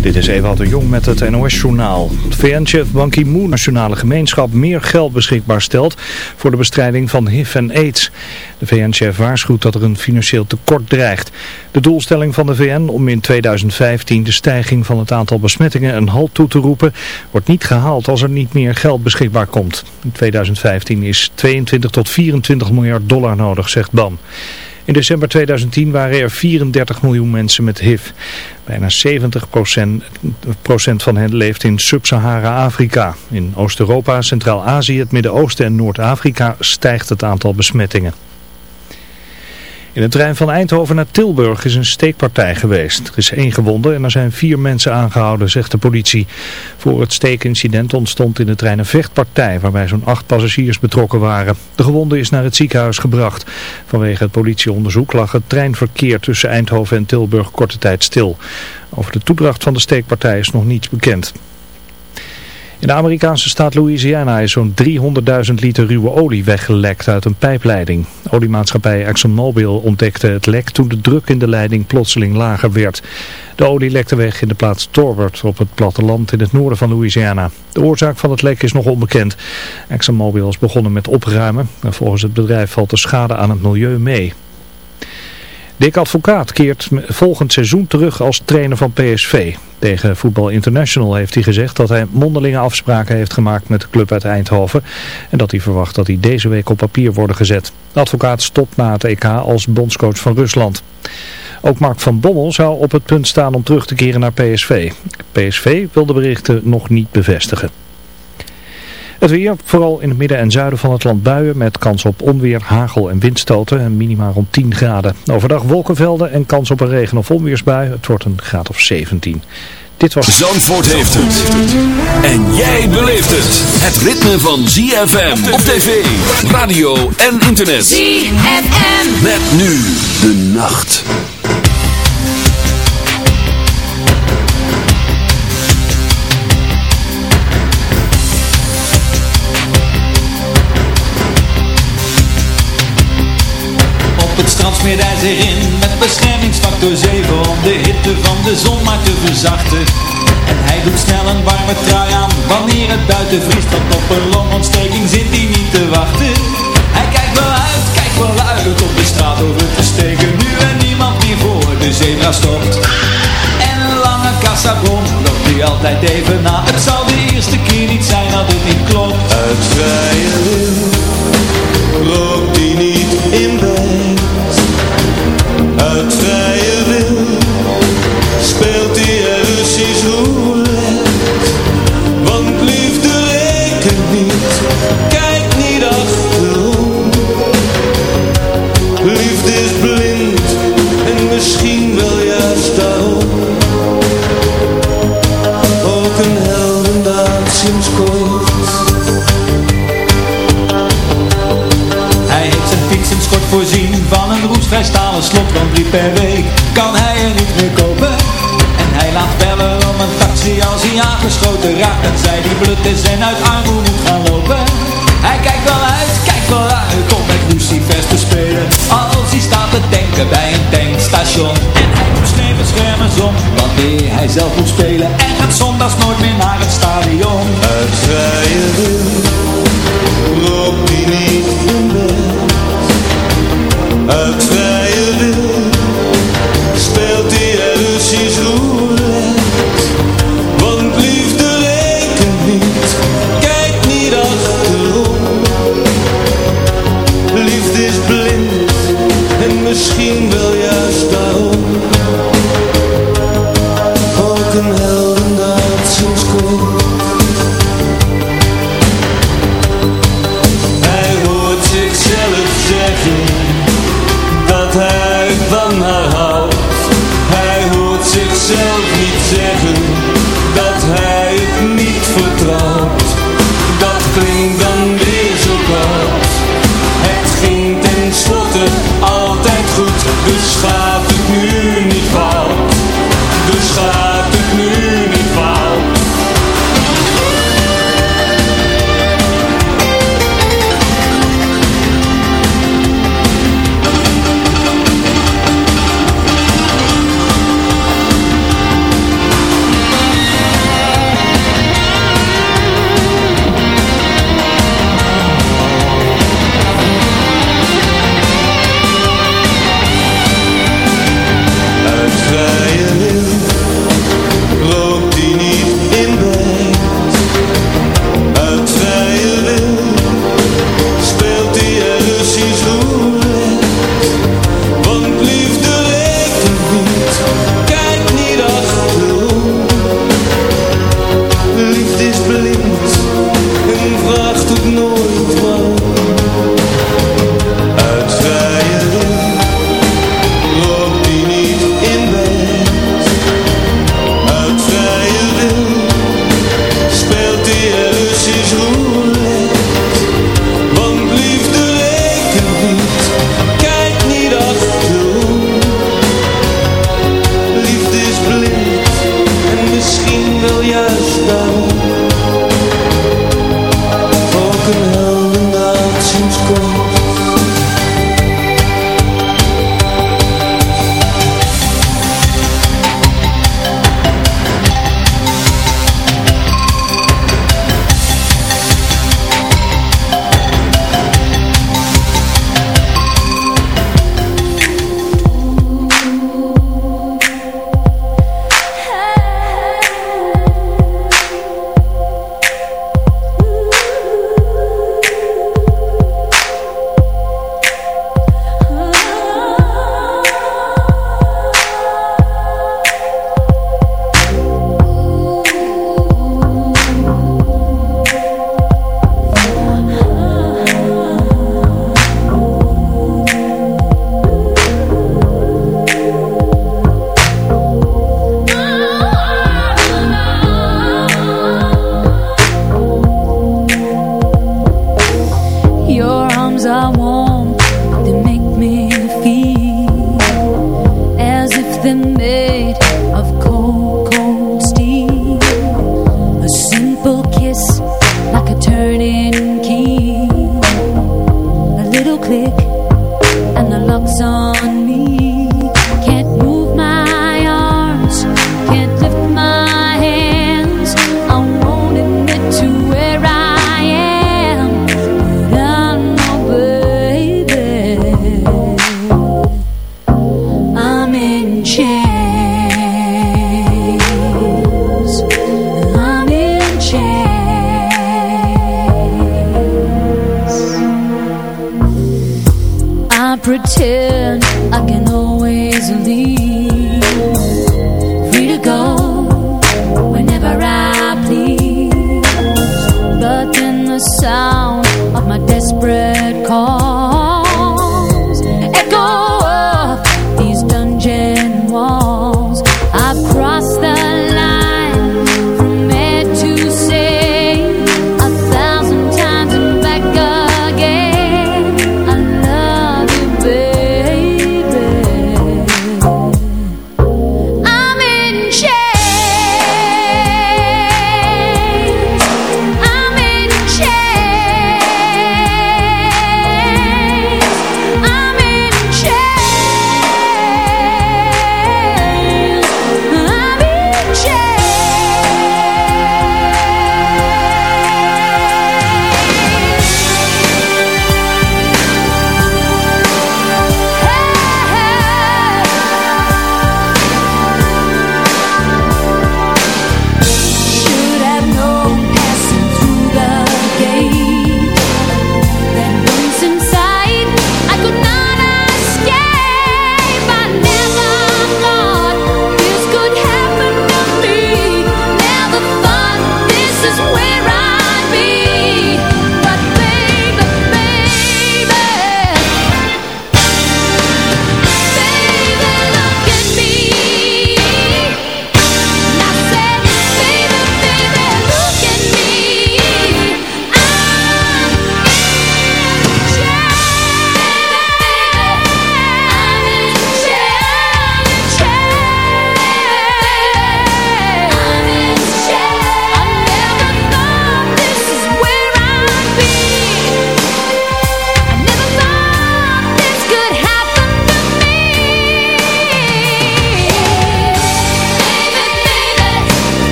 Dit is Ewald de Jong met het NOS-journaal. VN-chef Ban Ki-moon nationale gemeenschap meer geld beschikbaar stelt voor de bestrijding van HIV en AIDS. De VN-chef waarschuwt dat er een financieel tekort dreigt. De doelstelling van de VN om in 2015 de stijging van het aantal besmettingen een halt toe te roepen wordt niet gehaald als er niet meer geld beschikbaar komt. In 2015 is 22 tot 24 miljard dollar nodig, zegt Ban. In december 2010 waren er 34 miljoen mensen met HIV. Bijna 70 procent, van hen leeft in Sub-Sahara-Afrika. In Oost-Europa, Centraal-Azië, het Midden-Oosten en Noord-Afrika stijgt het aantal besmettingen. In de trein van Eindhoven naar Tilburg is een steekpartij geweest. Er is één gewonde en er zijn vier mensen aangehouden, zegt de politie. Voor het steekincident ontstond in de trein een vechtpartij waarbij zo'n acht passagiers betrokken waren. De gewonde is naar het ziekenhuis gebracht. Vanwege het politieonderzoek lag het treinverkeer tussen Eindhoven en Tilburg korte tijd stil. Over de toedracht van de steekpartij is nog niets bekend. In de Amerikaanse staat Louisiana is zo'n 300.000 liter ruwe olie weggelekt uit een pijpleiding. Oliemaatschappij ExxonMobil ontdekte het lek toen de druk in de leiding plotseling lager werd. De olie lekte weg in de plaats Torbert op het platteland in het noorden van Louisiana. De oorzaak van het lek is nog onbekend. ExxonMobil is begonnen met opruimen en volgens het bedrijf valt de schade aan het milieu mee. Dick Advocaat keert volgend seizoen terug als trainer van PSV. Tegen Voetbal International heeft hij gezegd dat hij mondelinge afspraken heeft gemaakt met de club uit Eindhoven. En dat hij verwacht dat die deze week op papier worden gezet. De advocaat stopt na het EK als bondscoach van Rusland. Ook Mark van Bommel zou op het punt staan om terug te keren naar PSV. PSV wil de berichten nog niet bevestigen. Het weer, vooral in het midden en zuiden van het land buien met kans op onweer, hagel en windstoten en minimaal rond 10 graden. Overdag wolkenvelden en kans op een regen- of onweersbui. Het wordt een graad of 17. Dit was... Zandvoort heeft het. En jij beleeft het. Het ritme van ZFM op tv, radio en internet. ZFM. Met nu de nacht. Het strand smeert hij zich in met beschermingsfactor 7 om de hitte van de zon maar te verzachten. En hij doet snel een warme trui aan wanneer het buiten vriest, want op een longontsteking zit hij niet te wachten. Hij kijkt wel uit, kijkt wel uit op de straat over te steken, nu en niemand meer voor de zebra stopt. En lange kassabon loopt hij altijd even na, het zal de eerste keer niet zijn dat het niet klopt. Uit vrije wil loopt hij niet in bed uit vrije van een roestvrij stalen slot Van drie per week. Kan hij er niet meer kopen? En hij laat bellen om een taxi als hij aangeschoten raakt. En zij die blut is en uit armoede moet gaan lopen. Hij kijkt wel uit, kijkt wel uit om met Lucifers te spelen. Als hij staat te denken bij een tankstation. En hij doet schermen om wanneer hij zelf moet spelen. En gaat zondags nooit meer naar het stadion. Uit vrije wil loopt hij niet in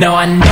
No, I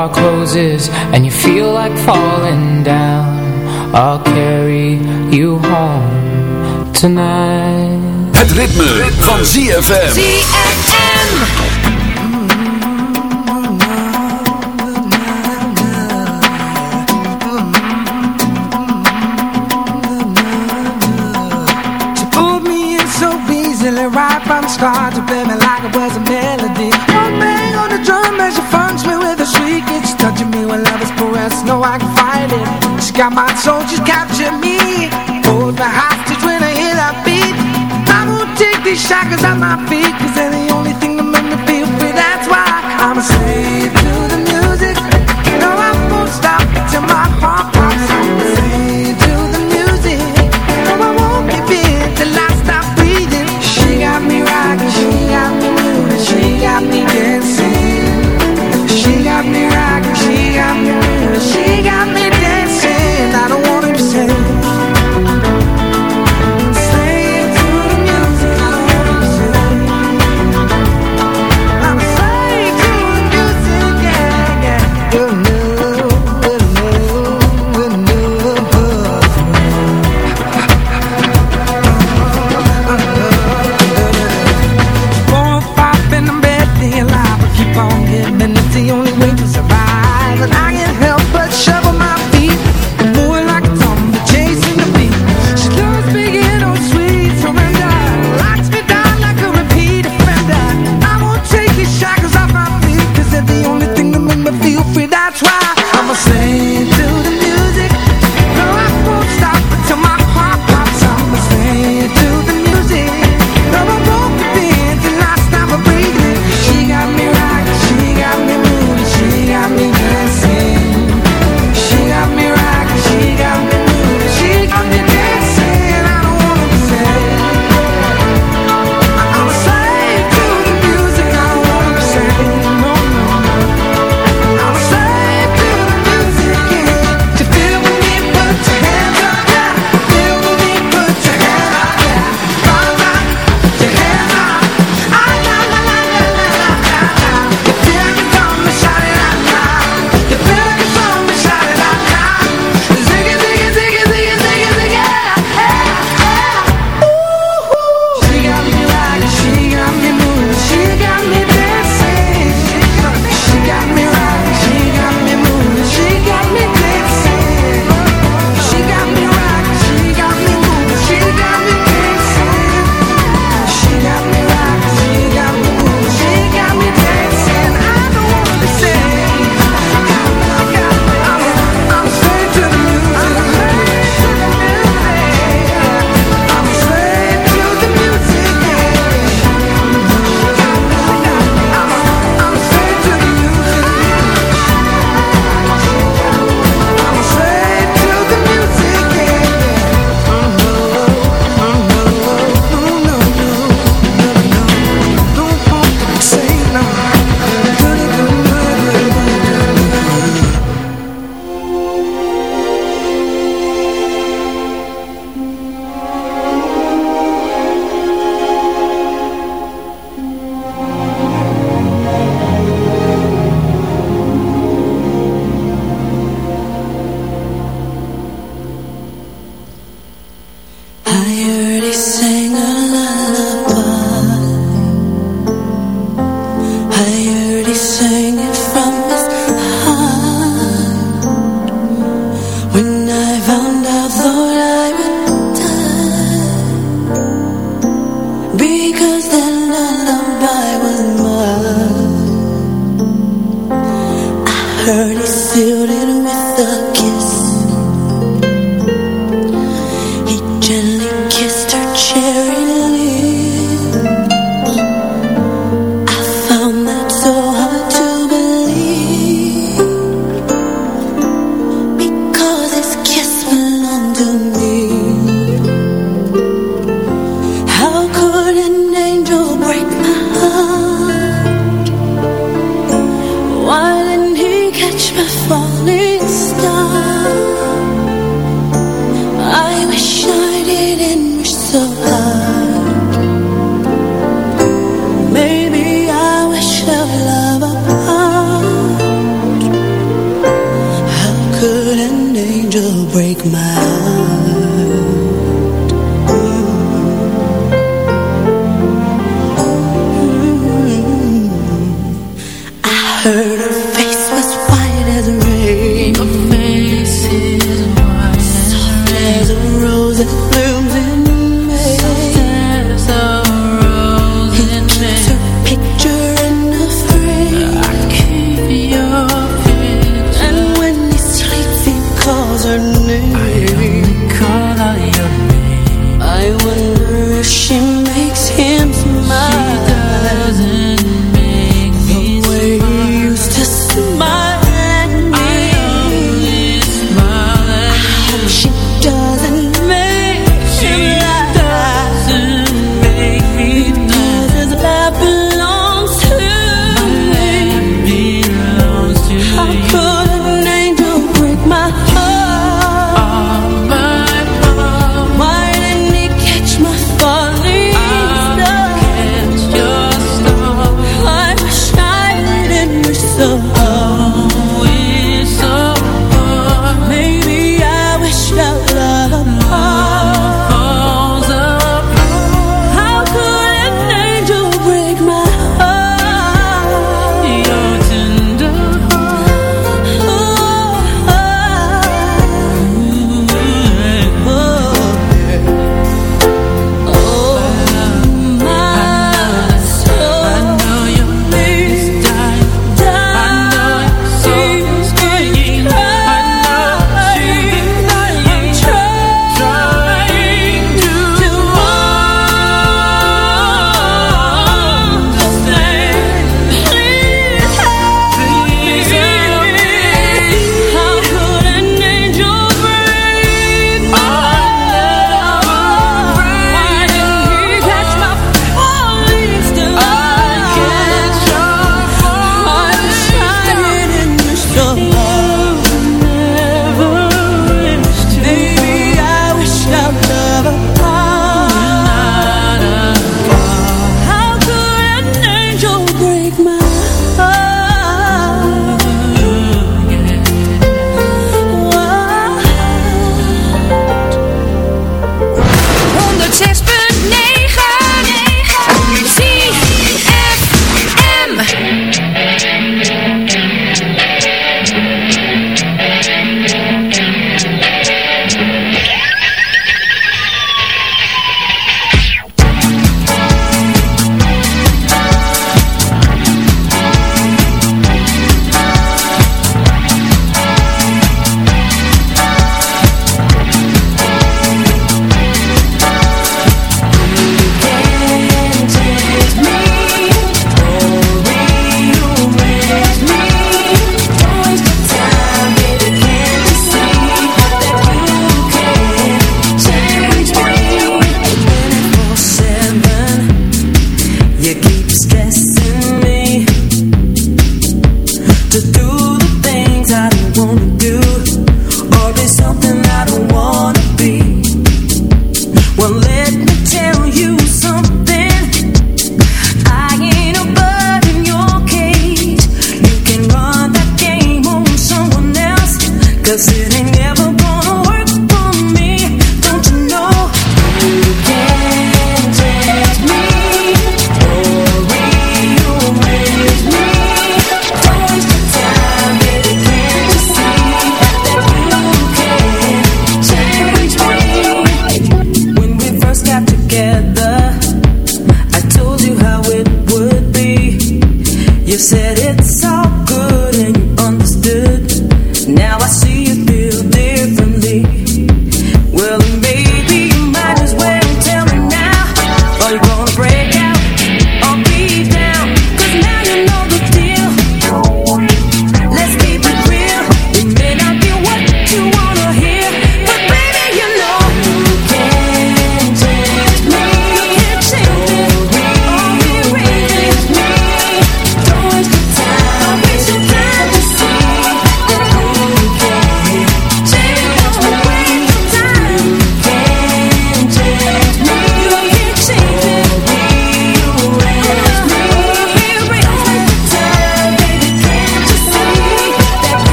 bar closes and you feel like falling down, I'll carry you home tonight. Het ritme, van ZFM. She pulled me in so easily right from the start To play me like it was a melody One bang on the drum as she no I can fight it. She got my soul, she's captured me. Hold my hostage when I hear that beat. I won't take these shackles off my feet Cause they're